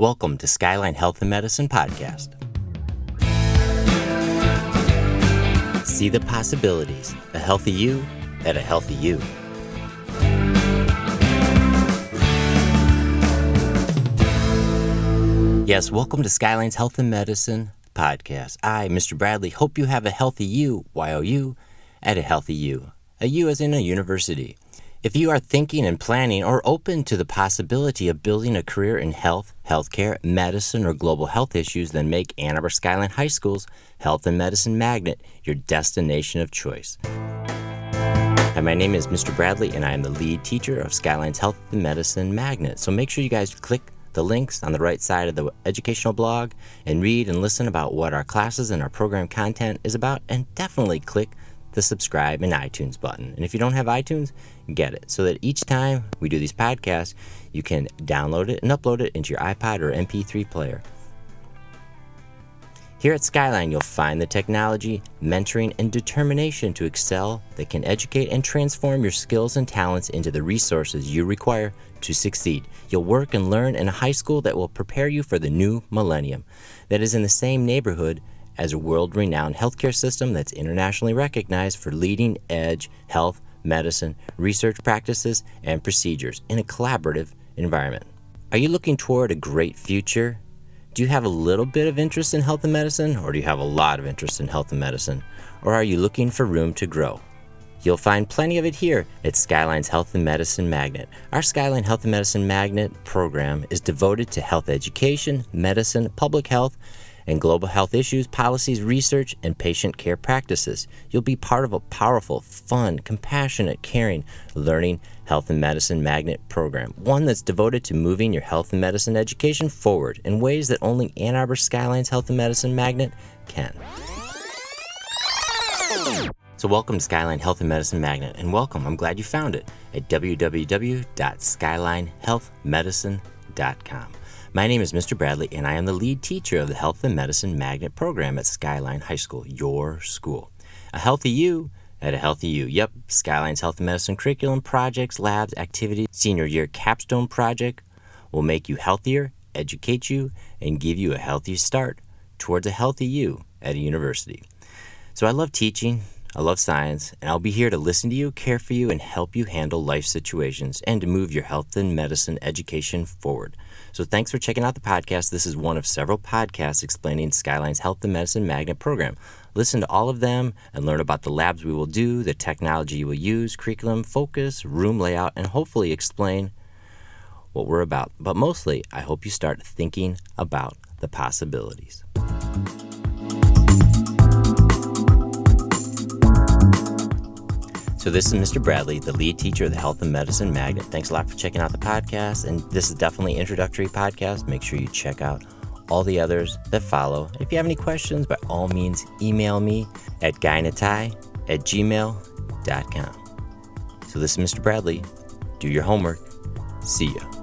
Welcome to Skyline Health and Medicine Podcast. See the possibilities, a healthy you at a healthy you. Yes, welcome to Skyline's Health and Medicine Podcast. I, Mr. Bradley, hope you have a healthy you, Y-O-U, at a healthy you. A U as in a university. If you are thinking and planning or open to the possibility of building a career in health, healthcare, medicine, or global health issues, then make Ann Arbor Skyline High School's Health and Medicine Magnet your destination of choice. Hi, my name is Mr. Bradley, and I am the lead teacher of Skyline's Health and Medicine Magnet. So make sure you guys click the links on the right side of the educational blog and read and listen about what our classes and our program content is about, and definitely click the subscribe and iTunes button. And if you don't have iTunes, get it so that each time we do these podcasts, you can download it and upload it into your iPod or MP3 player. Here at Skyline, you'll find the technology, mentoring, and determination to excel that can educate and transform your skills and talents into the resources you require to succeed. You'll work and learn in a high school that will prepare you for the new millennium, that is in the same neighborhood as a world renowned healthcare system that's internationally recognized for leading edge health, medicine, research practices, and procedures in a collaborative environment. Are you looking toward a great future? Do you have a little bit of interest in health and medicine, or do you have a lot of interest in health and medicine? Or are you looking for room to grow? You'll find plenty of it here at Skyline's Health and Medicine Magnet. Our Skyline Health and Medicine Magnet program is devoted to health education, medicine, public health, and global health issues, policies, research, and patient care practices. You'll be part of a powerful, fun, compassionate, caring, learning health and medicine magnet program, one that's devoted to moving your health and medicine education forward in ways that only Ann Arbor Skyline's Health and Medicine Magnet can. So, welcome to Skyline Health and Medicine Magnet, and welcome. I'm glad you found it at www.skylinehealthmedicine.com. My name is Mr. Bradley, and I am the lead teacher of the Health and Medicine Magnet program at Skyline High School, your school. A healthy you at a healthy you. Yep, Skyline's Health and Medicine curriculum, projects, labs, activities, senior year capstone project will make you healthier, educate you, and give you a healthy start towards a healthy you at a university. So I love teaching. I love science, and I'll be here to listen to you, care for you, and help you handle life situations and to move your health and medicine education forward. So thanks for checking out the podcast. This is one of several podcasts explaining Skyline's Health and Medicine Magnet program. Listen to all of them and learn about the labs we will do, the technology you will use, curriculum, focus, room layout, and hopefully explain what we're about. But mostly, I hope you start thinking about the possibilities. So, this is Mr. Bradley, the lead teacher of the Health and Medicine Magnet. Thanks a lot for checking out the podcast. And this is definitely introductory podcast. Make sure you check out all the others that follow. If you have any questions, by all means, email me at guyinatie at gmail.com. So, this is Mr. Bradley. Do your homework. See ya.